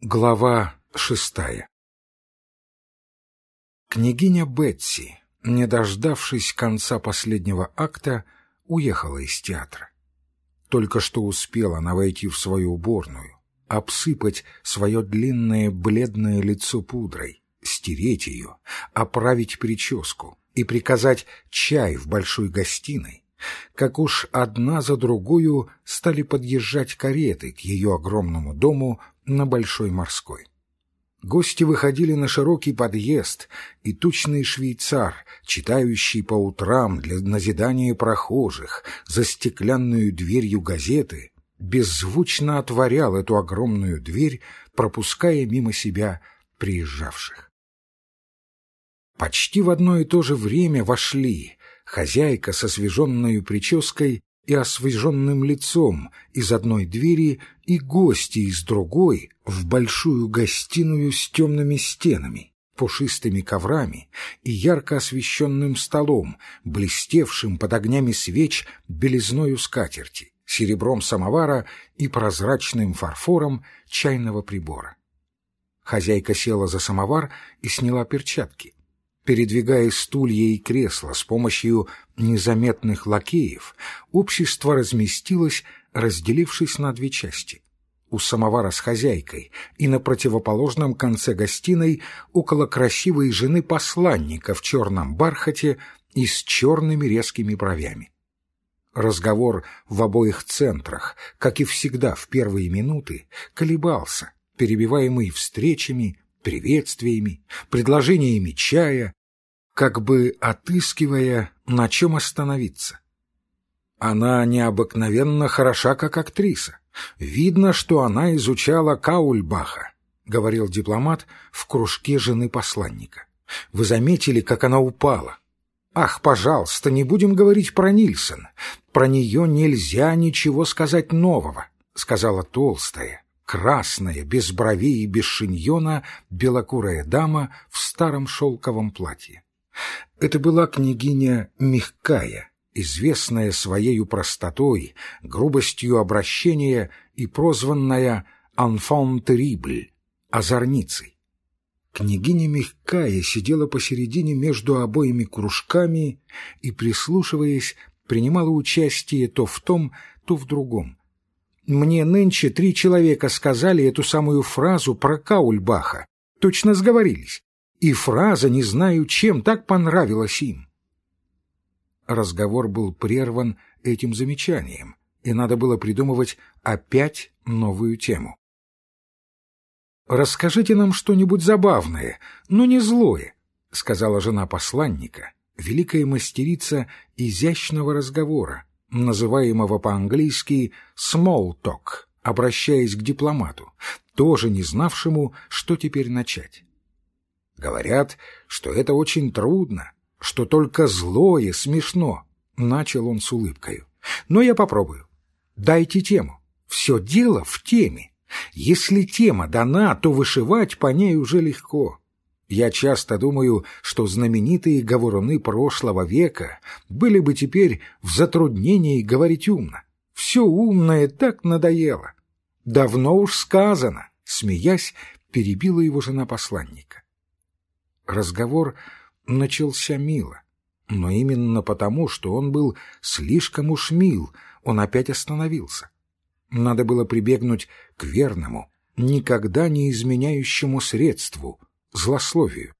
Глава шестая Княгиня Бетси, не дождавшись конца последнего акта, уехала из театра. Только что успела она войти в свою уборную, обсыпать свое длинное бледное лицо пудрой, стереть ее, оправить прическу и приказать чай в большой гостиной, как уж одна за другую стали подъезжать кареты к ее огромному дому на Большой морской. Гости выходили на широкий подъезд, и тучный швейцар, читающий по утрам для назидания прохожих за стеклянную дверью газеты, беззвучно отворял эту огромную дверь, пропуская мимо себя приезжавших. Почти в одно и то же время вошли хозяйка со освеженной прической и освеженным лицом из одной двери и гости из другой в большую гостиную с темными стенами, пушистыми коврами и ярко освещенным столом, блестевшим под огнями свеч белизною скатерти, серебром самовара и прозрачным фарфором чайного прибора. Хозяйка села за самовар и сняла перчатки передвигая стулья и кресла с помощью незаметных лакеев, общество разместилось, разделившись на две части. У самовара с хозяйкой и на противоположном конце гостиной около красивой жены посланника в черном бархате и с черными резкими бровями. Разговор в обоих центрах, как и всегда в первые минуты, колебался, перебиваемый встречами, приветствиями, предложениями чая, как бы отыскивая, на чем остановиться. Она необыкновенно хороша как актриса. Видно, что она изучала Каульбаха, — говорил дипломат в кружке жены посланника. Вы заметили, как она упала? Ах, пожалуйста, не будем говорить про Нильсон. Про нее нельзя ничего сказать нового, — сказала толстая, красная, без бровей и без шиньона, белокурая дама в старом шелковом платье. Это была княгиня Мягкая, известная своею простотой, грубостью обращения и прозванная «Анфон Терибль» — озорницей. Княгиня Мягкая сидела посередине между обоими кружками и, прислушиваясь, принимала участие то в том, то в другом. Мне нынче три человека сказали эту самую фразу про Каульбаха. Точно сговорились и фраза «не знаю чем» так понравилась им. Разговор был прерван этим замечанием, и надо было придумывать опять новую тему. «Расскажите нам что-нибудь забавное, но не злое», — сказала жена посланника, великая мастерица изящного разговора, называемого по-английски «small talk», обращаясь к дипломату, тоже не знавшему, что теперь начать. Говорят, что это очень трудно, что только злое смешно, — начал он с улыбкою. Но я попробую. Дайте тему. Все дело в теме. Если тема дана, то вышивать по ней уже легко. Я часто думаю, что знаменитые говоруны прошлого века были бы теперь в затруднении говорить умно. Все умное так надоело. Давно уж сказано, смеясь, перебила его жена посланника. Разговор начался мило, но именно потому, что он был слишком уж мил, он опять остановился. Надо было прибегнуть к верному, никогда не изменяющему средству — злословию.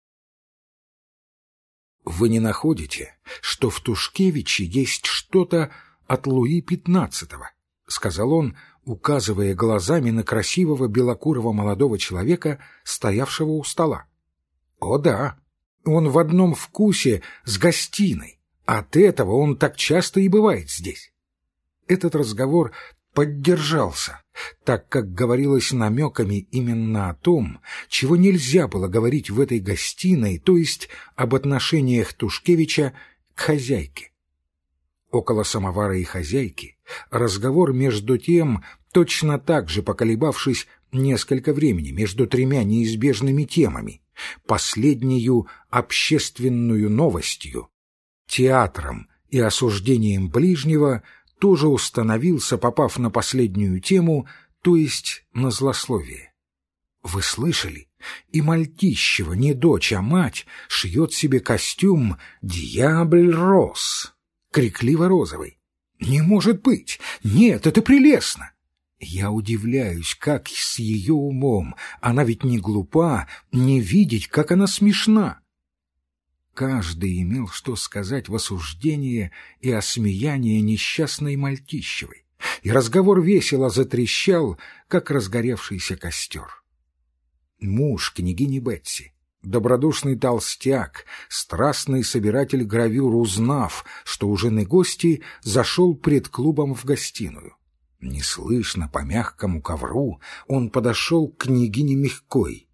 Вы не находите, что в Тушкевиче есть что-то от Луи Пятнадцатого? — сказал он, указывая глазами на красивого белокурого молодого человека, стоявшего у стола. О да, он в одном вкусе с гостиной. От этого он так часто и бывает здесь. Этот разговор поддержался, так как говорилось намеками именно о том, чего нельзя было говорить в этой гостиной, то есть об отношениях Тушкевича к хозяйке. Около самовара и хозяйки разговор между тем, точно так же поколебавшись несколько времени между тремя неизбежными темами, последнюю общественную новостью, театром и осуждением ближнего тоже установился, попав на последнюю тему, то есть на злословие. Вы слышали? И Мальтищева, не дочь, а мать, шьет себе костюм «Дьябль Рос», крикливо-розовый. Не может быть! Нет, это прелестно! Я удивляюсь, как с ее умом, она ведь не глупа, не видеть, как она смешна. Каждый имел что сказать в осуждение и осмеяние несчастной Мальтищевой, и разговор весело затрещал, как разгоревшийся костер. Муж княгини Бетси, добродушный толстяк, страстный собиратель гравюр, узнав, что у жены гости, зашел пред клубом в гостиную. Неслышно, по мягкому ковру, он подошел к княгине Мягкой.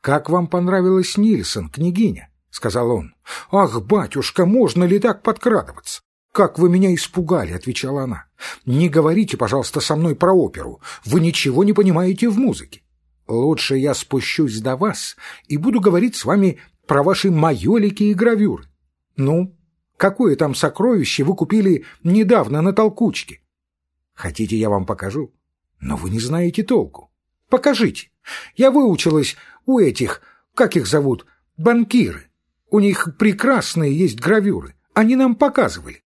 «Как вам понравилась Нильсон, княгиня?» — сказал он. «Ах, батюшка, можно ли так подкрадываться?» «Как вы меня испугали!» — отвечала она. «Не говорите, пожалуйста, со мной про оперу. Вы ничего не понимаете в музыке. Лучше я спущусь до вас и буду говорить с вами про ваши майолики и гравюры. Ну, какое там сокровище вы купили недавно на толкучке? Хотите, я вам покажу? Но вы не знаете толку. Покажите. Я выучилась у этих, как их зовут, банкиры. У них прекрасные есть гравюры. Они нам показывали.